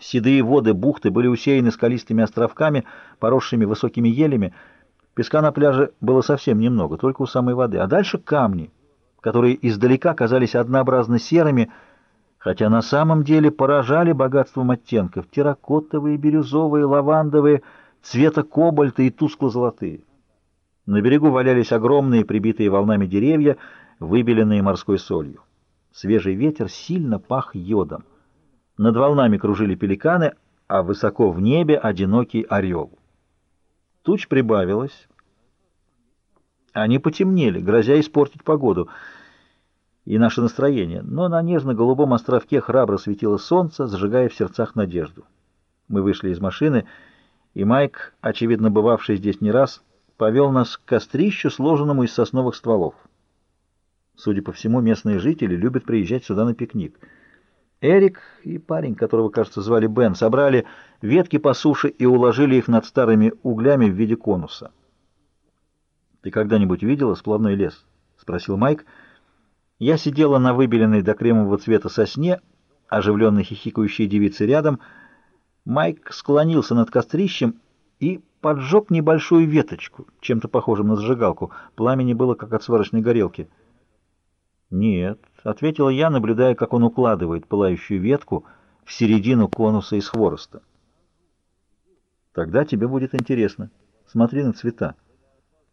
Седые воды бухты были усеяны скалистыми островками, поросшими высокими елями. Песка на пляже было совсем немного, только у самой воды. А дальше камни, которые издалека казались однообразно серыми, хотя на самом деле поражали богатством оттенков. Терракотовые, бирюзовые, лавандовые, цвета кобальта и тускло-золотые. На берегу валялись огромные, прибитые волнами деревья, выбеленные морской солью. Свежий ветер сильно пах йодом. Над волнами кружили пеликаны, а высоко в небе одинокий орел. Туч прибавилось. Они потемнели, грозя испортить погоду и наше настроение, но на нежно-голубом островке храбро светило солнце, зажигая в сердцах надежду. Мы вышли из машины, и Майк, очевидно бывавший здесь не раз, повел нас к кострищу, сложенному из сосновых стволов. Судя по всему, местные жители любят приезжать сюда на пикник — Эрик и парень, которого, кажется, звали Бен, собрали ветки по суше и уложили их над старыми углями в виде конуса. «Ты когда-нибудь видела сплавной лес?» — спросил Майк. Я сидела на выбеленной до кремового цвета сосне, оживленной хихикающей девицы рядом. Майк склонился над кострищем и поджег небольшую веточку, чем-то похожим на зажигалку. Пламени было, как от сварочной горелки. «Нет», — ответила я, наблюдая, как он укладывает пылающую ветку в середину конуса из хвороста. «Тогда тебе будет интересно. Смотри на цвета».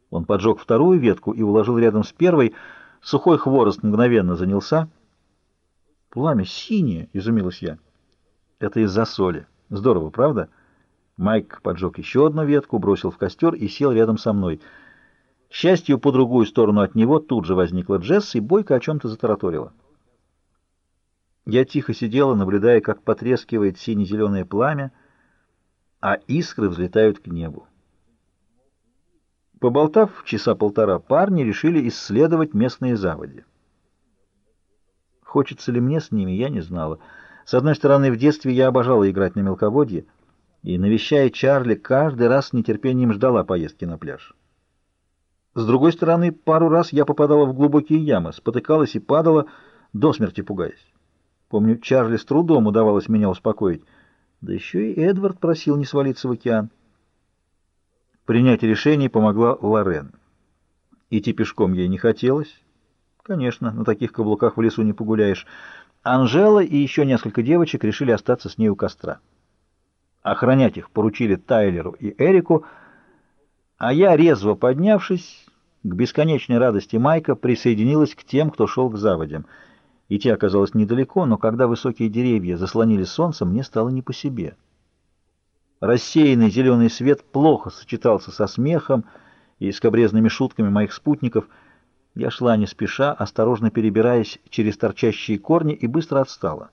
Он поджег вторую ветку и уложил рядом с первой. Сухой хворост мгновенно занялся. «Пламя синее!» — изумилась я. «Это из-за соли. Здорово, правда?» Майк поджег еще одну ветку, бросил в костер и сел рядом со мной — к счастью, по другую сторону от него тут же возникла Джесс и бойко о чем-то затараторила. Я тихо сидела, наблюдая, как потрескивает сине-зеленое пламя, а искры взлетают к небу. Поболтав часа полтора, парни решили исследовать местные заводи. Хочется ли мне с ними, я не знала. С одной стороны, в детстве я обожала играть на мелководье, и, навещая Чарли, каждый раз с нетерпением ждала поездки на пляж. С другой стороны, пару раз я попадала в глубокие ямы, спотыкалась и падала, до смерти пугаясь. Помню, Чарли с трудом удавалось меня успокоить. Да еще и Эдвард просил не свалиться в океан. Принять решение помогла Лорен. Идти пешком ей не хотелось. Конечно, на таких каблуках в лесу не погуляешь. Анжела и еще несколько девочек решили остаться с ней у костра. Охранять их поручили Тайлеру и Эрику, а я, резво поднявшись, к бесконечной радости Майка присоединилась к тем, кто шел к заводям. Идти оказалось недалеко, но когда высокие деревья заслонили солнце, мне стало не по себе. Рассеянный зеленый свет плохо сочетался со смехом и скобрезными шутками моих спутников. Я шла не спеша, осторожно перебираясь через торчащие корни, и быстро отстала.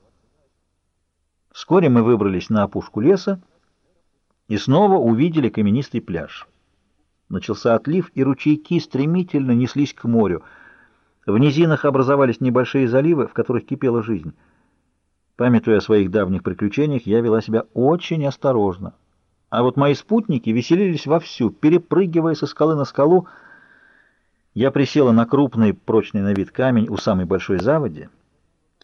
Вскоре мы выбрались на опушку леса и снова увидели каменистый пляж. Начался отлив, и ручейки стремительно неслись к морю. В низинах образовались небольшие заливы, в которых кипела жизнь. Памятуя о своих давних приключениях, я вела себя очень осторожно. А вот мои спутники веселились вовсю, перепрыгивая со скалы на скалу. Я присела на крупный, прочный на вид камень у самой большой заводи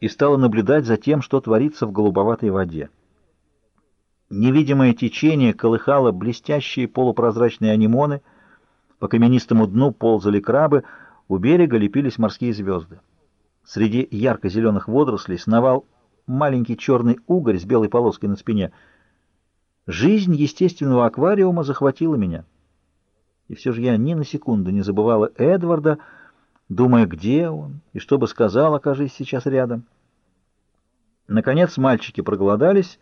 и стала наблюдать за тем, что творится в голубоватой воде. Невидимое течение колыхало блестящие полупрозрачные анимоны — по каменистому дну ползали крабы, у берега лепились морские звезды. Среди ярко-зеленых водорослей сновал маленький черный угорь с белой полоской на спине. Жизнь естественного аквариума захватила меня. И все же я ни на секунду не забывала Эдварда, думая, где он и что бы сказал, окажись сейчас рядом. Наконец мальчики проголодались,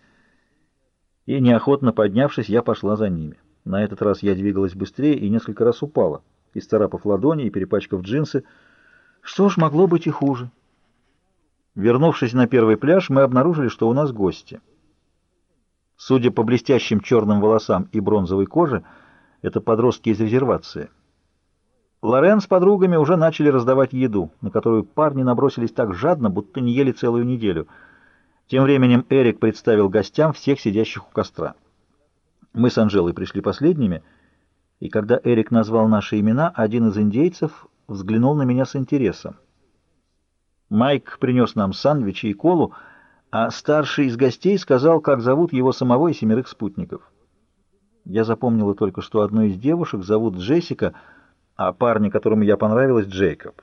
и, неохотно поднявшись, я пошла за ними. На этот раз я двигалась быстрее и несколько раз упала, исцарапав ладони и перепачкав джинсы. Что ж, могло быть и хуже. Вернувшись на первый пляж, мы обнаружили, что у нас гости. Судя по блестящим черным волосам и бронзовой коже, это подростки из резервации. Лорен с подругами уже начали раздавать еду, на которую парни набросились так жадно, будто не ели целую неделю. Тем временем Эрик представил гостям всех сидящих у костра. Мы с Анжелой пришли последними, и когда Эрик назвал наши имена, один из индейцев взглянул на меня с интересом. Майк принес нам сандвичи и колу, а старший из гостей сказал, как зовут его самого и семерых спутников. Я запомнила только, что одну из девушек зовут Джессика, а парня, которому я понравилась, Джейкоб.